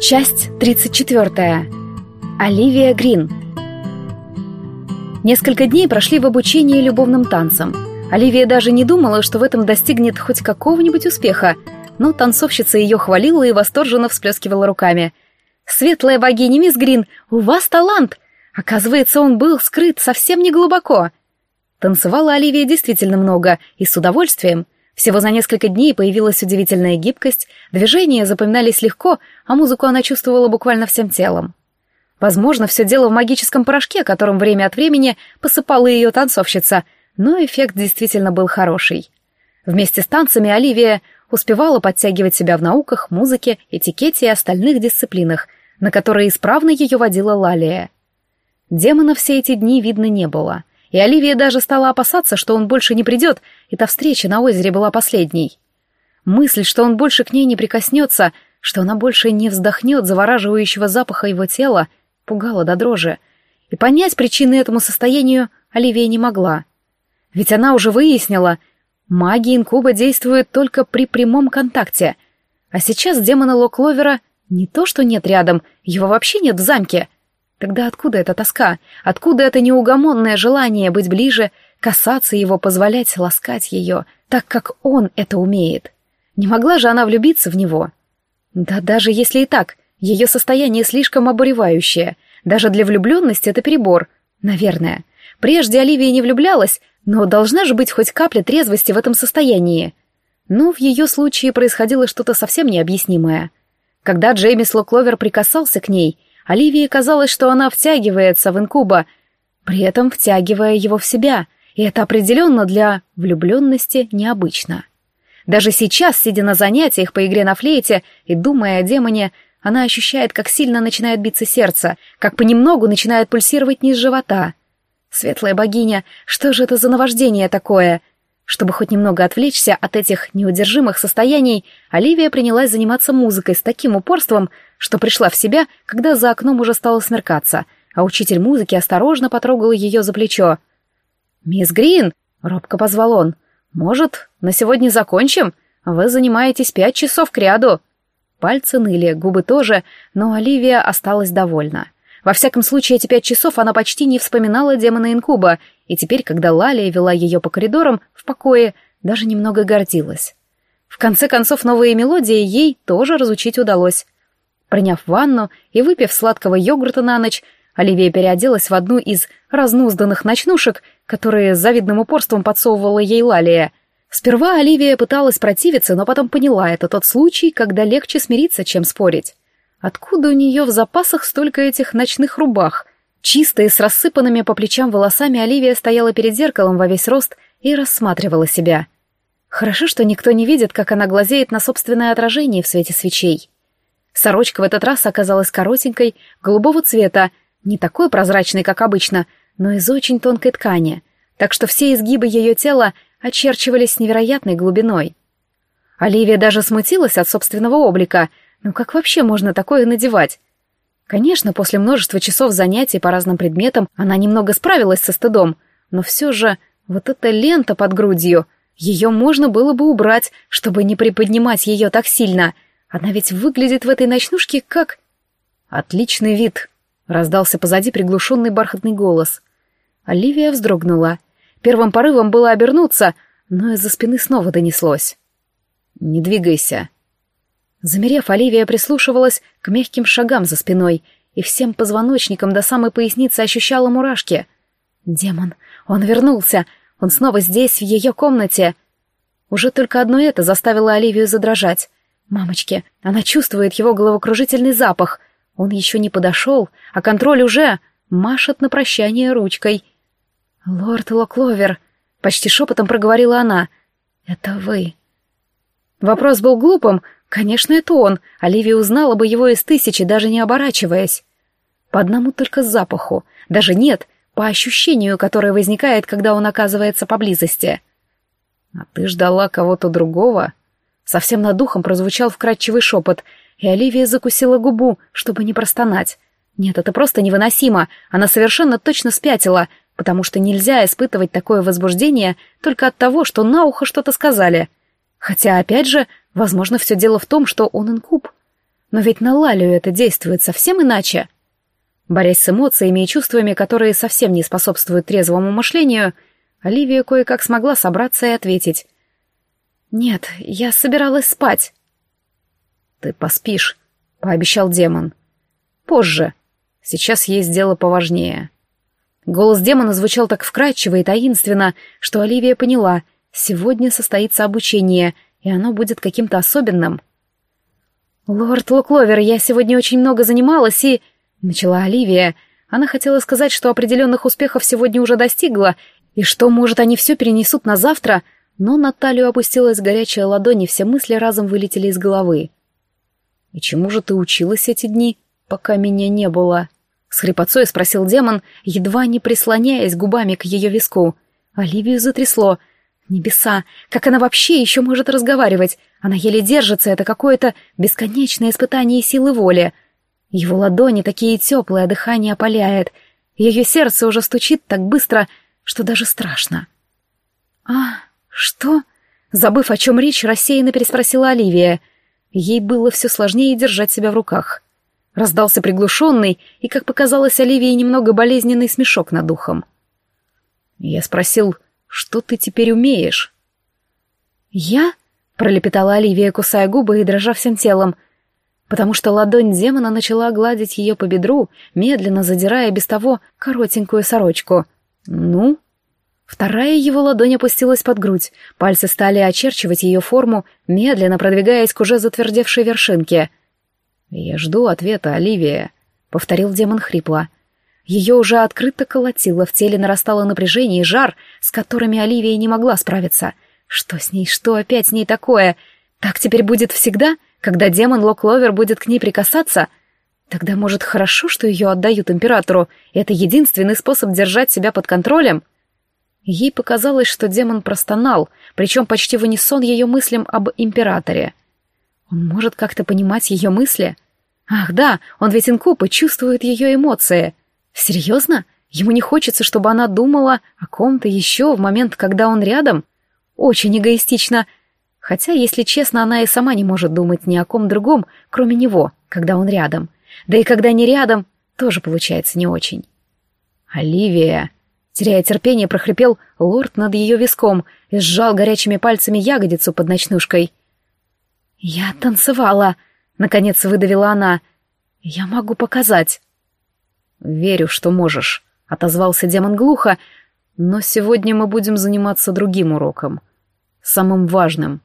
Часть 34. Оливия Грин. Несколько дней прошли в обучении любовным танцам. Оливия даже не думала, что в этом достигнет хоть какого-нибудь успеха, но танцовщица ее хвалила и восторженно всплескивала руками. «Светлая богиня, мисс Грин, у вас талант! Оказывается, он был скрыт совсем не глубоко!» Танцевала Оливия действительно много и с удовольствием – всего за несколько дней появилась удивительная гибкость, движения запоминались легко, а музыку она чувствовала буквально всем телом. Возможно, все дело в магическом порошке, которым время от времени посыпала ее танцовщица, но эффект действительно был хороший. Вместе с танцами Оливия успевала подтягивать себя в науках, музыке, этикете и остальных дисциплинах, на которые исправно ее водила Лалия. Демона все эти дни видно не было — и Оливия даже стала опасаться, что он больше не придет, и та встреча на озере была последней. Мысль, что он больше к ней не прикоснется, что она больше не вздохнет завораживающего запаха его тела, пугала до дрожи. И понять причины этому состоянию Оливия не могла. Ведь она уже выяснила, магия инкуба действует только при прямом контакте. А сейчас демона Локловера не то что нет рядом, его вообще нет в замке — Тогда откуда эта тоска? Откуда это неугомонное желание быть ближе, касаться его, позволять ласкать ее, так как он это умеет? Не могла же она влюбиться в него? Да даже если и так, ее состояние слишком обуревающее. Даже для влюбленности это перебор. Наверное. Прежде Оливия не влюблялась, но должна же быть хоть капля трезвости в этом состоянии. Но в ее случае происходило что-то совсем необъяснимое. Когда Джеймис Локловер прикасался к ней — Оливии казалось, что она втягивается в инкуба, при этом втягивая его в себя, и это определенно для влюбленности необычно. Даже сейчас, сидя на занятиях по игре на флейте и думая о демоне, она ощущает, как сильно начинает биться сердце, как понемногу начинает пульсировать низ живота. Светлая богиня, что же это за наваждение такое? Чтобы хоть немного отвлечься от этих неудержимых состояний, Оливия принялась заниматься музыкой с таким упорством, что пришла в себя, когда за окном уже стало смеркаться, а учитель музыки осторожно потрогал ее за плечо. «Мисс Грин!» — робко позвал он. «Может, на сегодня закончим? Вы занимаетесь пять часов кряду». Пальцы ныли, губы тоже, но Оливия осталась довольна. Во всяком случае, эти пять часов она почти не вспоминала демона Инкуба, и теперь, когда Лалия вела ее по коридорам в покое, даже немного гордилась. В конце концов, новые мелодии ей тоже разучить удалось. Приняв ванну и выпив сладкого йогурта на ночь, Оливия переоделась в одну из разнузданных ночнушек, которые с завидным упорством подсовывала ей Лалия. Сперва Оливия пыталась противиться, но потом поняла, это тот случай, когда легче смириться, чем спорить. Откуда у нее в запасах столько этих ночных рубах? Чистая, с рассыпанными по плечам волосами, Оливия стояла перед зеркалом во весь рост и рассматривала себя. Хорошо, что никто не видит, как она глазеет на собственное отражение в свете свечей. Сорочка в этот раз оказалась коротенькой, голубого цвета, не такой прозрачной, как обычно, но из очень тонкой ткани, так что все изгибы ее тела очерчивались с невероятной глубиной. Оливия даже смутилась от собственного облика — ну как вообще можно такое надевать? Конечно, после множества часов занятий по разным предметам она немного справилась со стыдом, но все же вот эта лента под грудью, ее можно было бы убрать, чтобы не приподнимать ее так сильно. Она ведь выглядит в этой ночнушке как... «Отличный вид!» — раздался позади приглушенный бархатный голос. Оливия вздрогнула. Первым порывом было обернуться, но из-за спины снова донеслось. «Не двигайся», Замерев, Оливия прислушивалась к мягким шагам за спиной и всем позвоночником до самой поясницы ощущала мурашки. Демон, он вернулся, он снова здесь, в ее комнате. Уже только одно это заставило Оливию задрожать. Мамочки, она чувствует его головокружительный запах. Он еще не подошел, а контроль уже машет на прощание ручкой. «Лорд Локловер», — почти шепотом проговорила она, — «это вы». Вопрос был глупым, Конечно, это он. Оливия узнала бы его из тысячи, даже не оборачиваясь. По одному только запаху. Даже нет, по ощущению, которое возникает, когда он оказывается поблизости. «А ты ждала кого-то другого?» Совсем над духом прозвучал вкрадчивый шепот, и Оливия закусила губу, чтобы не простонать. Нет, это просто невыносимо. Она совершенно точно спятила, потому что нельзя испытывать такое возбуждение только от того, что на ухо что-то сказали. Хотя, опять же, Возможно, все дело в том, что он инкуб. Но ведь на Лалию это действует совсем иначе. Борясь с эмоциями и чувствами, которые совсем не способствуют трезвому мышлению, Оливия кое-как смогла собраться и ответить. «Нет, я собиралась спать». «Ты поспишь», — пообещал демон. «Позже. Сейчас есть дело поважнее». Голос демона звучал так вкрадчиво и таинственно, что Оливия поняла, сегодня состоится обучение, и оно будет каким-то особенным. «Лорд Лукловер, я сегодня очень много занималась и...» — начала Оливия. Она хотела сказать, что определенных успехов сегодня уже достигла, и что, может, они все перенесут на завтра, но на талию опустилась горячая ладонь, и все мысли разом вылетели из головы. «И чему же ты училась эти дни, пока меня не было?» С хрипотцой спросил демон, едва не прислоняясь губами к ее виску. Оливию затрясло. Небеса, как она вообще еще может разговаривать? Она еле держится, это какое-то бесконечное испытание силы воли. Его ладони такие теплые, а дыхание опаляет. Ее сердце уже стучит так быстро, что даже страшно. «А, что?» Забыв, о чем речь, рассеянно переспросила Оливия. Ей было все сложнее держать себя в руках. Раздался приглушенный и, как показалось Оливии, немного болезненный смешок над ухом. Я спросил, что ты теперь умеешь? «Я?» — пролепетала Оливия, кусая губы и дрожа всем телом, потому что ладонь демона начала гладить ее по бедру, медленно задирая без того коротенькую сорочку. «Ну?» Вторая его ладонь опустилась под грудь, пальцы стали очерчивать ее форму, медленно продвигаясь к уже затвердевшей вершинке — «Я жду ответа, Оливия», — повторил демон хрипло. Ее уже открыто колотило, в теле нарастало напряжение и жар, с которыми Оливия не могла справиться. Что с ней, что опять с ней такое? Так теперь будет всегда, когда демон Локловер будет к ней прикасаться? Тогда, может, хорошо, что ее отдают императору, это единственный способ держать себя под контролем? Ей показалось, что демон простонал, причем почти в унисон ее мыслям об императоре — он может как-то понимать ее мысли? Ах да, он ведь инкуб и чувствует ее эмоции. Серьезно? Ему не хочется, чтобы она думала о ком-то еще в момент, когда он рядом? Очень эгоистично. Хотя, если честно, она и сама не может думать ни о ком другом, кроме него, когда он рядом. Да и когда не рядом, тоже получается не очень. «Оливия!» Теряя терпение, прохрипел лорд над ее виском и сжал горячими пальцами ягодицу под ночнушкой. «Я танцевала», — наконец выдавила она. «Я могу показать». «Верю, что можешь», — отозвался демон глухо, «но сегодня мы будем заниматься другим уроком, самым важным.